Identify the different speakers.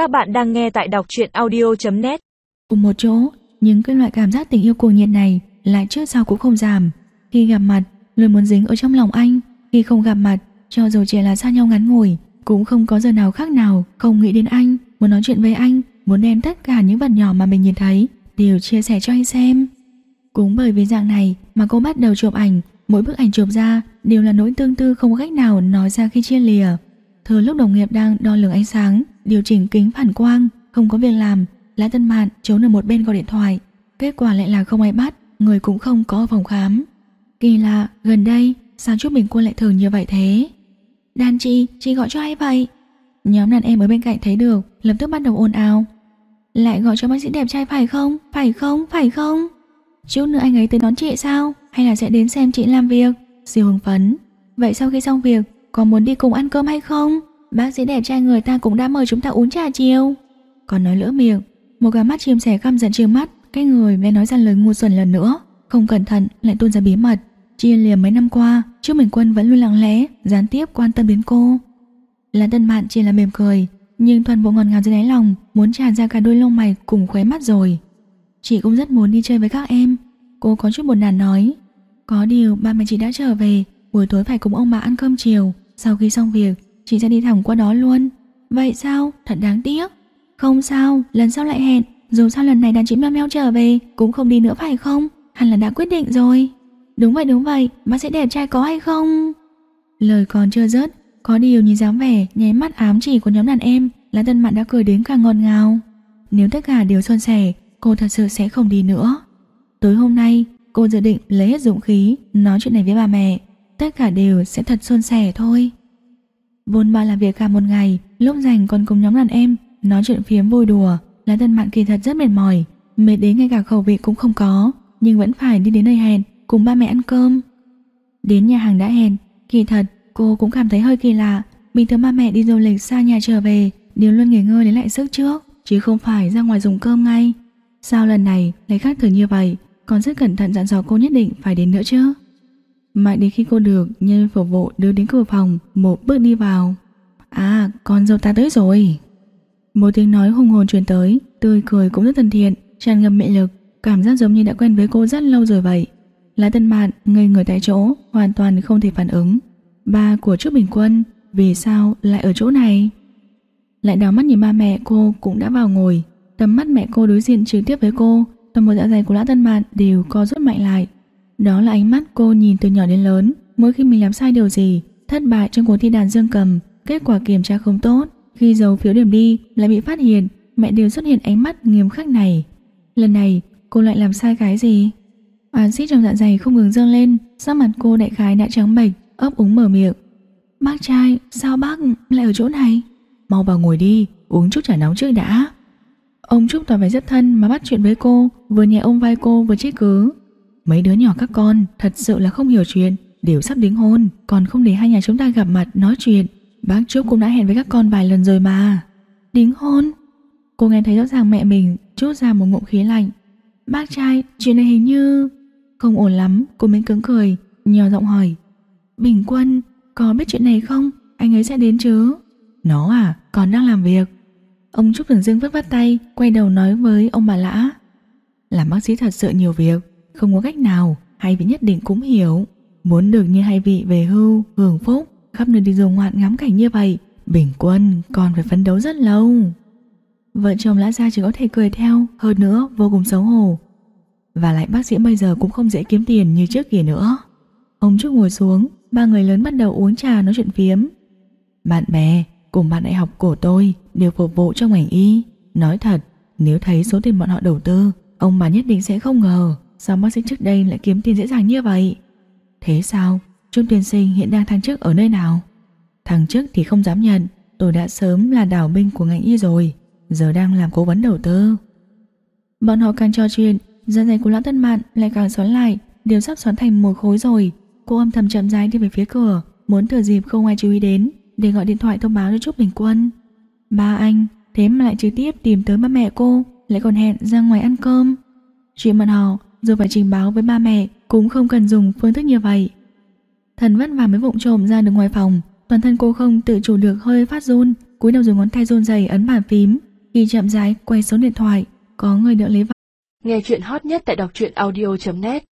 Speaker 1: Các bạn đang nghe tại đọc truyện audio.net
Speaker 2: Cùng một chỗ, những cái loại cảm giác tình yêu cuồng nhiệt này lại trước sau cũng không giảm. Khi gặp mặt, luôn muốn dính ở trong lòng anh. Khi không gặp mặt, cho dù chỉ là xa nhau ngắn ngủi, cũng không có giờ nào khác nào không nghĩ đến anh, muốn nói chuyện với anh, muốn đem tất cả những vật nhỏ mà mình nhìn thấy đều chia sẻ cho anh xem. Cũng bởi vì dạng này mà cô bắt đầu chụp ảnh, mỗi bức ảnh chụp ra đều là nỗi tương tư không có cách nào nói ra khi chia lìa. Thừa lúc đồng nghiệp đang đo lường ánh sáng, điều chỉnh kính phản quang, không có việc làm, Lã Tân Mạn trốn ở một bên gọi điện thoại. Kết quả lại là không ai bắt, người cũng không có ở phòng khám. Kỳ lạ, gần đây, sao chút Bình Quân lại thường như vậy thế? Đàn chị, chị gọi cho ai vậy? Nhóm đàn em ở bên cạnh thấy được, lập tức bắt đầu ồn ào. Lại gọi cho bác sĩ đẹp trai phải không? Phải không? Phải không? Chút nữa anh ấy tới đón chị sao? Hay là sẽ đến xem chị làm việc? Siêu hưng phấn. Vậy sau khi xong việc, có muốn đi cùng ăn cơm hay không? Bác sĩ đẹp trai người ta cũng đã mời chúng ta uống trà chiều. Còn nói lỡ miệng, một cái mắt chim sẻ căm giận trừng mắt, cái người lại nói ra lời ngu xuẩn lần nữa. Không cẩn thận lại tuôn ra bí mật. chiên liềm mấy năm qua, trước mình quân vẫn luôn lặng lẽ, gián tiếp quan tâm đến cô. Là tân mạn chỉ là mềm cười, nhưng toàn bộ ngọt ngào dưới đáy lòng muốn tràn ra cả đôi lông mày cùng khóe mắt rồi. Chị cũng rất muốn đi chơi với các em. Cô có chút buồn nản nói. Có điều ba mẹ chị đã trở về, buổi tối phải cùng ông bà ăn cơm chiều. Sau khi xong việc, chị sẽ đi thẳng qua đó luôn. Vậy sao? Thật đáng tiếc. Không sao, lần sau lại hẹn. Dù sao lần này đàn chị meo meo trở về, cũng không đi nữa phải không? Hẳn là đã quyết định rồi. Đúng vậy đúng vậy, bác sẽ đẹp trai có hay không? Lời còn chưa dứt, có điều nhìn dáng vẻ nháy mắt ám chỉ của nhóm đàn em là tân mạn đã cười đến càng ngọt ngào. Nếu tất cả đều xuân sẻ, cô thật sự sẽ không đi nữa. Tối hôm nay, cô dự định lấy hết dũng khí nói chuyện này với bà mẹ. Tất cả đều sẽ thật xuân sẻ thôi. Vốn bà làm việc cả một ngày, lúc rảnh còn cùng nhóm đàn em nói chuyện phiếm vui đùa, là thân mạng kỳ thật rất mệt mỏi, mệt đến ngay cả khẩu vị cũng không có, nhưng vẫn phải đi đến nơi hẹn cùng ba mẹ ăn cơm. Đến nhà hàng đã hẹn, kỳ thật cô cũng cảm thấy hơi kỳ lạ, bình thường ba mẹ đi du lịch xa nhà trở về đều luôn nghỉ ngơi lấy lại sức trước, chứ không phải ra ngoài dùng cơm ngay. Sao lần này lại khác thường như vậy, còn rất cẩn thận dặn dò cô nhất định phải đến nữa chứ. Mãi đến khi cô được nhân phục vụ đưa đến cửa phòng, một bước đi vào. À, con dâu ta tới rồi. Một tiếng nói hùng hồn truyền tới, tươi cười cũng rất thân thiện, tràn ngập mị lực, cảm giác giống như đã quen với cô rất lâu rồi vậy. Lá Tân Mạn ngây người tại chỗ, hoàn toàn không thể phản ứng. Ba của Trúc Bình Quân, vì sao lại ở chỗ này? Lại đào mắt nhìn ba mẹ cô cũng đã vào ngồi, tầm mắt mẹ cô đối diện trực tiếp với cô, toàn bộ dạ dày của Lã Tân Mạn đều co rút mạnh lại. Đó là ánh mắt cô nhìn từ nhỏ đến lớn, mỗi khi mình làm sai điều gì, thất bại trong cuộc thi đàn dương cầm, kết quả kiểm tra không tốt, khi giấu phiếu điểm đi lại bị phát hiện, mẹ đều xuất hiện ánh mắt nghiêm khắc này. Lần này, cô lại làm sai cái gì? Axit trong dạ dày không ngừng dâng lên, sắc mặt cô đại khái đã trắng bệch, ấp úng mở miệng. Bác trai, sao bác lại ở chỗ này? Mau vào ngồi đi, uống chút trà nóng trước đã. Ông Trúc tỏ vẻ rất thân mà bắt chuyện với cô, vừa nhẹ ôm vai cô vừa trách cứ. Mấy đứa nhỏ các con thật sự là không hiểu chuyện, đều sắp đính hôn, còn không để hai nhà chúng ta gặp mặt nói chuyện. Bác Trúc cũng đã hẹn với các con vài lần rồi mà. Đính hôn? Cô nghe thấy rõ ràng mẹ mình chút ra một ngụm khí lạnh. Bác trai, chuyện này hình như... Không ổn lắm, cô mới cứng cười, nhỏ giọng hỏi. Bình Quân, có biết chuyện này không? Anh ấy sẽ đến chứ? Nó à, còn đang làm việc. Ông Trúc Thường Dương vất vắt tay, quay đầu nói với ông bà Lã. Làm bác sĩ thật sự nhiều việc, không có cách nào, hai vị nhất định cũng hiểu. Muốn được như hai vị về hưu, hưởng phúc, khắp nơi đi du ngoạn ngắm cảnh như vậy, bình quân còn phải phấn đấu rất lâu. Vợ chồng Lã Gia chỉ có thể cười theo, hơn nữa vô cùng xấu hổ. Và lại bác sĩ bây giờ cũng không dễ kiếm tiền như trước kia nữa. Ông Trúc ngồi xuống, ba người lớn bắt đầu uống trà nói chuyện phiếm. Bạn bè cùng bạn đại học của tôi đều phục vụ trong ngành y. Nói thật, nếu thấy số tiền bọn họ đầu tư, ông bà nhất định sẽ không ngờ sao bác sĩ trước đây lại kiếm tiền dễ dàng như vậy. Thế sao? Trung tuyển sinh hiện đang thăng chức ở nơi nào? Thăng chức thì không dám nhận, tôi đã sớm là đảo binh của ngành y rồi, giờ đang làm cố vấn đầu tư. Bọn họ càng trò chuyện, Dân dày của lão thân mạn lại càng xoắn lại, đều sắp xoắn thành một khối rồi. Cô âm thầm chậm rãi đi về phía cửa, muốn thừa dịp không ai chú ý đến để gọi điện thoại thông báo cho Trúc Bình Quân. Ba anh, thế mà lại trực tiếp tìm tới ba mẹ cô, lại còn hẹn ra ngoài ăn cơm. Chuyện bọn họ dù phải trình báo với ba mẹ cũng không cần dùng phương thức như vậy. Thần vất vả mới vụng trộm ra được ngoài phòng, toàn thân cô không tự chủ được hơi phát run, cúi đầu dùng ngón tay run rẩy ấn bàn phím, Khi chậm rãi quay số điện thoại Có người đỡ lấy vào
Speaker 3: Nghe chuyện hot nhất tại đọc truyện audio.net